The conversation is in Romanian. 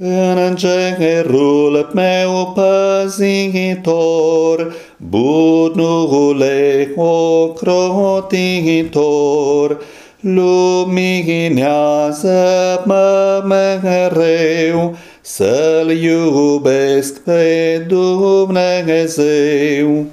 Îngerul meu păzitor, bunule ocrotitor, luminează-mă mereu, să-L iubesc pe Dumnezeu.